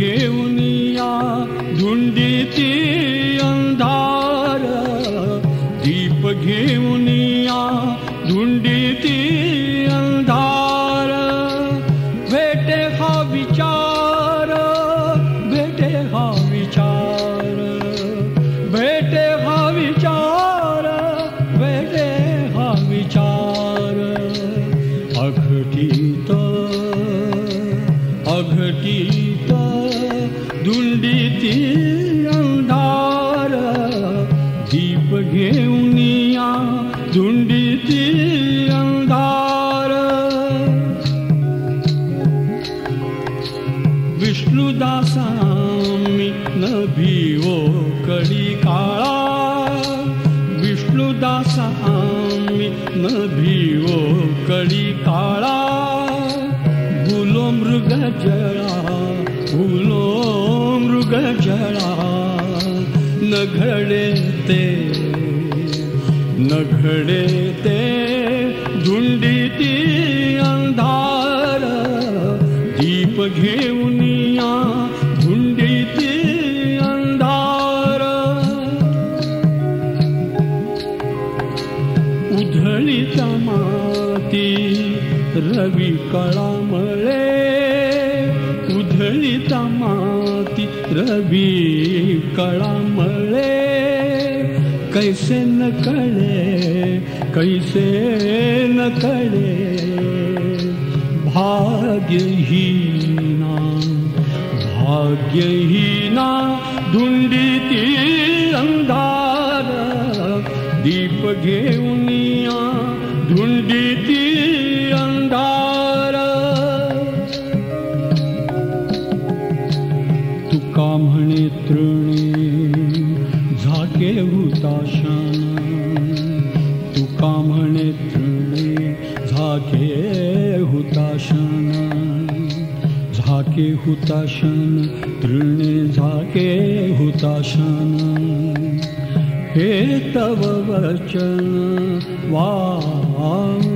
घेऊनिया धुंडीती अंधार। दीप घेऊनिया धुंडीती अंधार। भेटे हा विचार धुंडीती अंधार दीप घेऊनिया धुंडीती अंधार विष्णुदासामी न भिवो कडी काळा विष्णुदासामी न भिवो कडी काळा भूलो मृग जळा भूलो जळा न घडे ते न घडे ते धुंडीती अंधार दीप घेऊनिया धुंडीती अंधार. उधळीचा माती रवी कळामळे उधळीचा रवी कळामळे कैसे न कळे कैसे न कळे भाग्यहीना भाग्यहीना धुंडीती अंधार दीप घेऊनिया धुंडीती झाके हुताशन तुका म्हणे तृणी झाके हुताशन झाके हुताशन तृणे झाके हुताशन हे तव वचन वाङ्गेची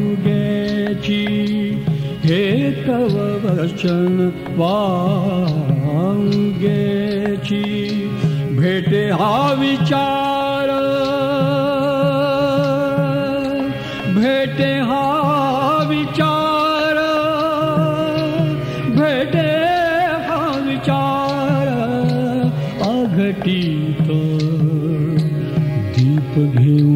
हे तव वचन वाङ्गेची भेटे हा विचार। भेटे हा विचार। भेटे हा विचार। अघटित दीप घेऊनिया